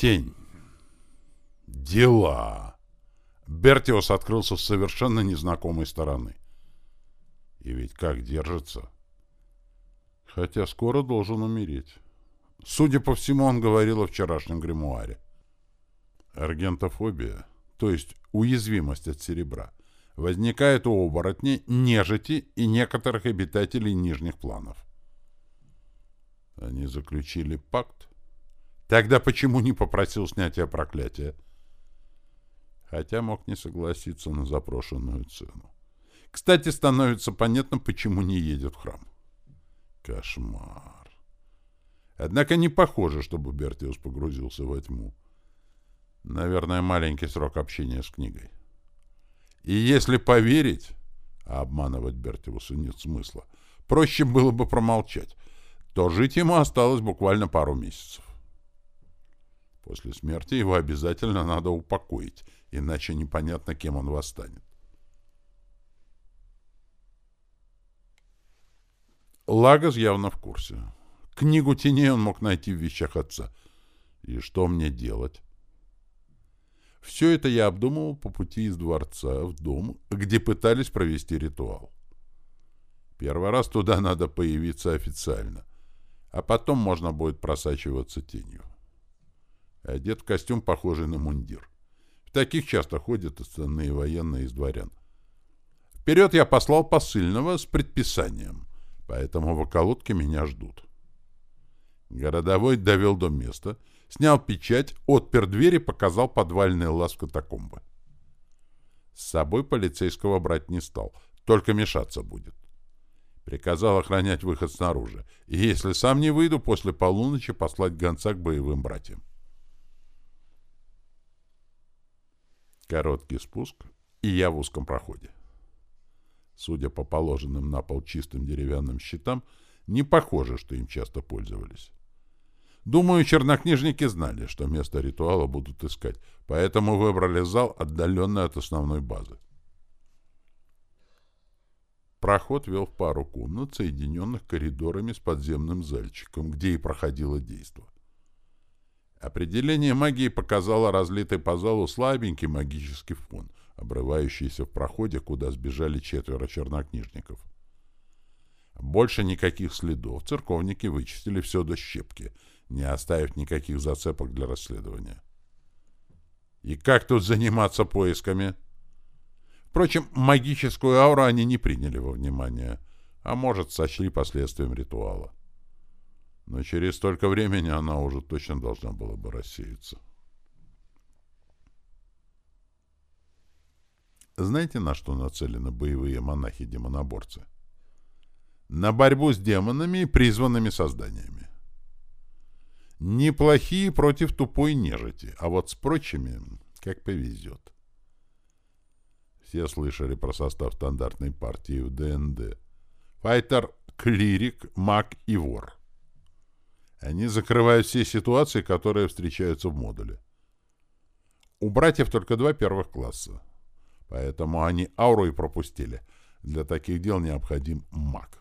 Тень. Дела. Бертиус открылся с совершенно незнакомой стороны. И ведь как держится. Хотя скоро должен умереть. Судя по всему, он говорил о вчерашнем гримуаре. Аргентофобия, то есть уязвимость от серебра, возникает у оборотней, нежити и некоторых обитателей нижних планов. Они заключили пакт? Тогда почему не попросил снятия проклятия? Хотя мог не согласиться на запрошенную цену. Кстати, становится понятно, почему не едет в храм. Кошмар. Однако не похоже, чтобы Бертиус погрузился во тьму. Наверное, маленький срок общения с книгой. И если поверить, а обманывать Бертиуса нет смысла, проще было бы промолчать, то жить ему осталось буквально пару месяцев. После смерти его обязательно надо упокоить, иначе непонятно, кем он восстанет. Лагос явно в курсе. Книгу теней он мог найти в вещах отца. И что мне делать? Все это я обдумывал по пути из дворца в дом, где пытались провести ритуал. Первый раз туда надо появиться официально, а потом можно будет просачиваться тенью. Одет в костюм, похожий на мундир. В таких часто ходят остальные военные из дворян. Вперед я послал посыльного с предписанием, поэтому в околотке меня ждут. Городовой довел до места, снял печать, отпер дверь и показал подвальный лаз катакомбы. С собой полицейского брать не стал, только мешаться будет. Приказал охранять выход снаружи, и если сам не выйду, после полуночи послать гонца к боевым братьям. Короткий спуск, и я в узком проходе. Судя по положенным на пол чистым деревянным щитам, не похоже, что им часто пользовались. Думаю, чернокнижники знали, что место ритуала будут искать, поэтому выбрали зал, отдаленный от основной базы. Проход вел в пару комнат, соединенных коридорами с подземным зальчиком, где и проходило действо. Определение магии показало разлитый по залу слабенький магический фон, обрывающийся в проходе, куда сбежали четверо чернокнижников. Больше никаких следов, церковники вычистили все до щепки, не оставив никаких зацепок для расследования. И как тут заниматься поисками? Впрочем, магическую ауру они не приняли во внимание, а может, сочли последствием ритуала но через столько времени она уже точно должна была бы рассеяться. Знаете, на что нацелены боевые монахи-демоноборцы? На борьбу с демонами и призванными созданиями. Неплохие против тупой нежити, а вот с прочими как повезет. Все слышали про состав стандартной партии в ДНД. Файтер, клирик, маг и вор. Они закрывают все ситуации, которые встречаются в модуле. У братьев только два первых класса. Поэтому они ауру и пропустили. Для таких дел необходим маг.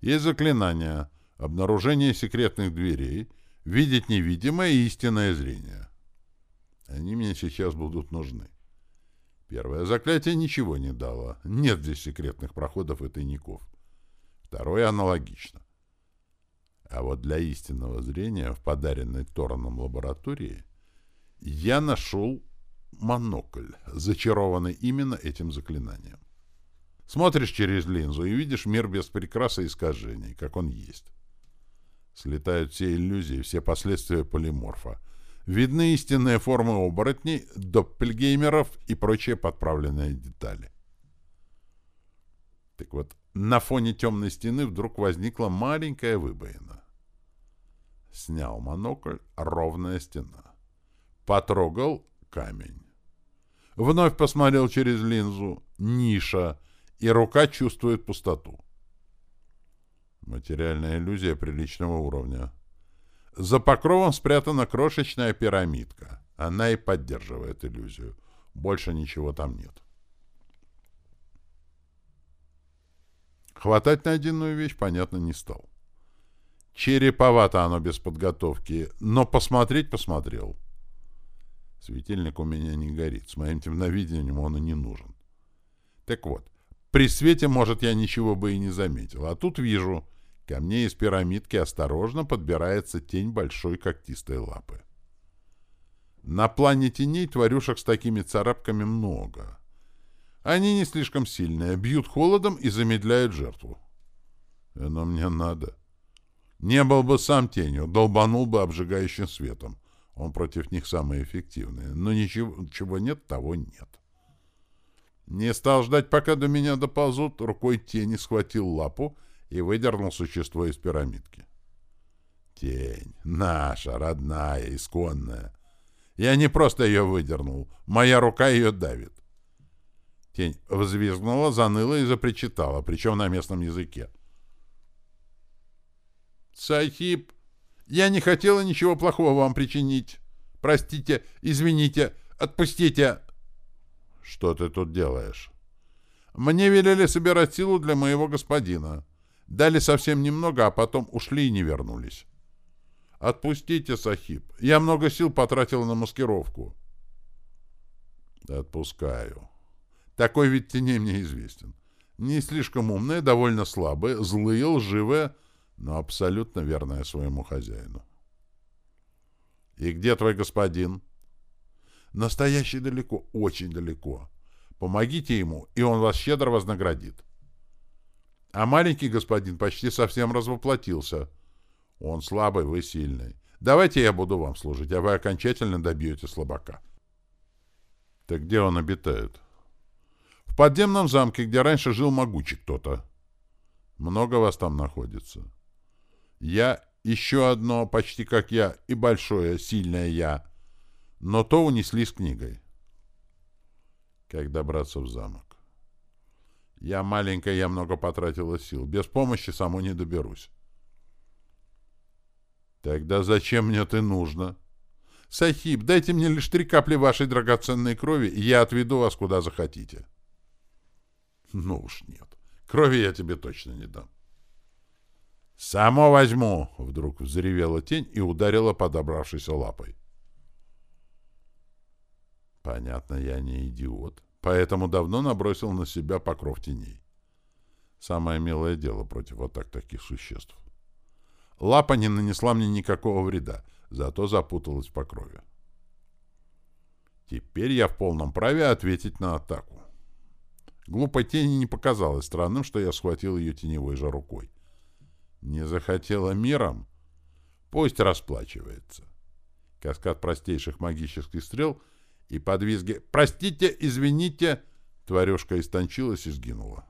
Есть заклинания, обнаружение секретных дверей, видеть невидимое и истинное зрение. Они мне сейчас будут нужны. Первое заклятие ничего не дало. Нет здесь секретных проходов и тайников. Второе аналогично. А вот для истинного зрения в подаренной Тороном лаборатории я нашел монокль, зачарованный именно этим заклинанием. Смотришь через линзу и видишь мир без прикрас и искажений, как он есть. Слетают все иллюзии, все последствия полиморфа. Видны истинные формы оборотней, доппельгеймеров и прочие подправленные детали. Так вот, на фоне темной стены вдруг возникла маленькая выбоина. Снял монокль, ровная стена. Потрогал камень. Вновь посмотрел через линзу. Ниша. И рука чувствует пустоту. Материальная иллюзия приличного уровня. За покровом спрятана крошечная пирамидка. Она и поддерживает иллюзию. Больше ничего там нет. Хватать найденную вещь, понятно, не стал. Череповато оно без подготовки, но посмотреть посмотрел. Светильник у меня не горит, с моим темновидением он и не нужен. Так вот, при свете, может, я ничего бы и не заметил, а тут вижу, ко мне из пирамидки осторожно подбирается тень большой когтистой лапы. На плане теней тварюшек с такими царапками много. Они не слишком сильные, бьют холодом и замедляют жертву. Оно мне надо. Не был бы сам тенью, долбанул бы обжигающим светом. Он против них самый эффективный. Но ничего, чего нет, того нет. Не стал ждать, пока до меня доползут, рукой тени схватил лапу и выдернул существо из пирамидки. Тень, наша, родная, исконная. Я не просто ее выдернул, моя рука ее давит. Тень взвизгнула, заныла и запричитала, причем на местном языке. «Сахиб, я не хотела ничего плохого вам причинить. Простите, извините, отпустите!» «Что ты тут делаешь?» «Мне велели собирать силу для моего господина. Дали совсем немного, а потом ушли и не вернулись». «Отпустите, Сахиб. Я много сил потратил на маскировку». «Отпускаю. Такой вид теней мне известен. Не слишком умные, довольно слабые, злые, лживые, но абсолютно верная своему хозяину. «И где твой господин?» «Настоящий далеко, очень далеко. Помогите ему, и он вас щедро вознаградит». «А маленький господин почти совсем развоплотился. Он слабый, вы сильный. Давайте я буду вам служить, а вы окончательно добьете слабака». «Так где он обитает?» «В подземном замке, где раньше жил могучий кто-то». «Много вас там находится?» Я еще одно, почти как я, и большое, сильное я. Но то унесли с книгой. Как добраться в замок? Я маленькая, я много потратила сил. Без помощи саму не доберусь. Тогда зачем мне ты нужно? Сахиб, дайте мне лишь три капли вашей драгоценной крови, и я отведу вас куда захотите. Ну уж нет. Крови я тебе точно не дам. «Само возьму!» — вдруг взревела тень и ударила подобравшейся лапой. Понятно, я не идиот, поэтому давно набросил на себя покров теней. Самое милое дело против атак таких существ. Лапа не нанесла мне никакого вреда, зато запуталась в покрове. Теперь я в полном праве ответить на атаку. Глупой тени не показалось странным, что я схватил ее теневой же рукой. Не захотела миром? Пусть расплачивается. Каскад простейших магических стрел и подвизги «Простите, извините!» Тварюшка истончилась и сгинула.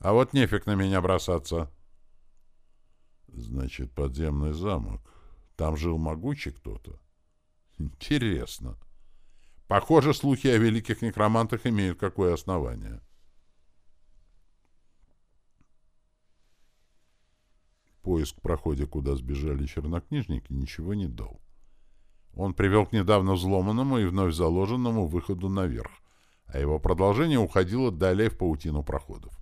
А вот нефиг на меня бросаться. Значит, подземный замок. Там жил могучий кто-то. Интересно. Похоже, слухи о великих некромантах имеют какое основание. Поиск в проходе, куда сбежали чернокнижники, ничего не дал. Он привел к недавно взломанному и вновь заложенному выходу наверх, а его продолжение уходило далее в паутину проходов.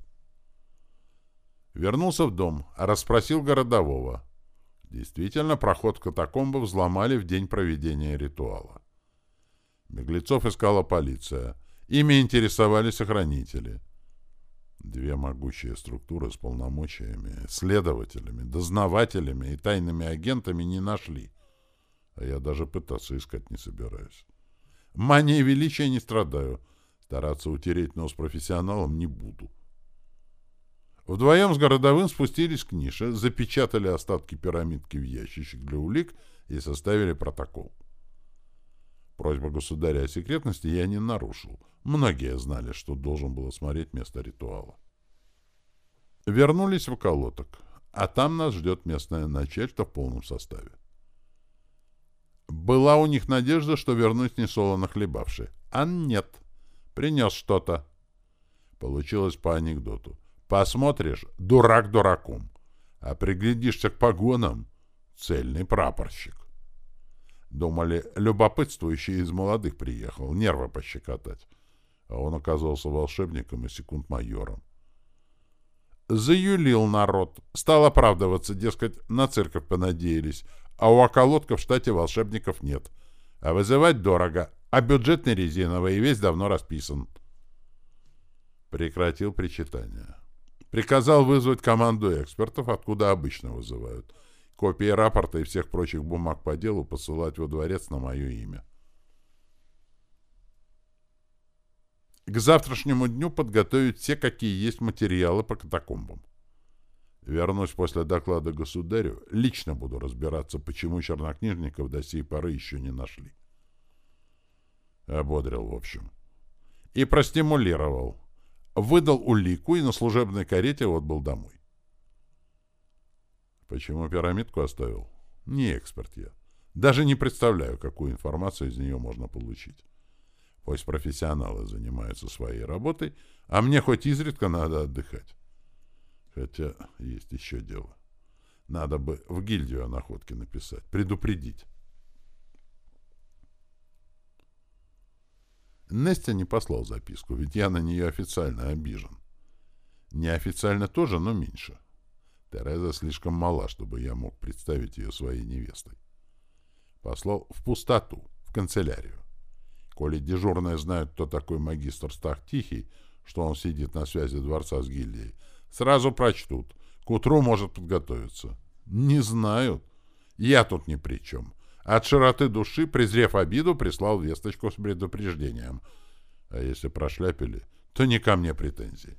Вернулся в дом, расспросил городового. Действительно, проход в катакомбы взломали в день проведения ритуала. Беглецов искала полиция. Ими интересовались охранители. Две могучие структуры с полномочиями, следователями, дознавателями и тайными агентами не нашли. А я даже пытаться искать не собираюсь. Манией величия не страдаю. Стараться утереть нос профессионалам не буду. Вдвоем с городовым спустились к нише, запечатали остатки пирамидки в ящичек для улик и составили протокол. Просьба государя о секретности я не нарушил. Многие знали, что должен был осмотреть место ритуала. Вернулись в околоток, а там нас ждет местное начальство в полном составе. Была у них надежда, что вернусь несолоно хлебавший. А нет. Принес что-то. Получилось по анекдоту. Посмотришь — дурак дураком. А приглядишься к погонам — цельный прапорщик. Думали, любопытствующий из молодых приехал, нервы пощекотать. А он оказался волшебником и секунд-майором. Заюлил народ. Стал оправдываться, дескать, на церковь понадеялись, а у околотка в штате волшебников нет. А вызывать дорого, а бюджет не резиновый и весь давно расписан. Прекратил причитание. Приказал вызвать команду экспертов, откуда обычно вызывают. Копии рапорта и всех прочих бумаг по делу посылать во дворец на мое имя. К завтрашнему дню подготовить все, какие есть материалы по катакомбам. Вернусь после доклада государю, лично буду разбираться, почему чернокнижников до сей поры еще не нашли. Ободрил, в общем. И простимулировал. Выдал улику и на служебной карете отбыл домой. Почему пирамидку оставил? Не эксперт я. Даже не представляю, какую информацию из нее можно получить. Пусть профессионалы занимаются своей работой, а мне хоть изредка надо отдыхать. Хотя есть еще дело. Надо бы в гильдию о находке написать, предупредить. Нестя не послал записку, ведь я на нее официально обижен. Неофициально тоже, но меньше. Тереза слишком мала, чтобы я мог представить ее своей невестой. Послал в пустоту, в канцелярию. Коли дежурные знают, кто такой магистр Стах Тихий, что он сидит на связи дворца с гильдией, сразу прочтут. К утру может подготовиться. Не знают. Я тут ни при чем. От широты души, презрев обиду, прислал весточку с предупреждением. А если прошляпили, то не ко мне претензии.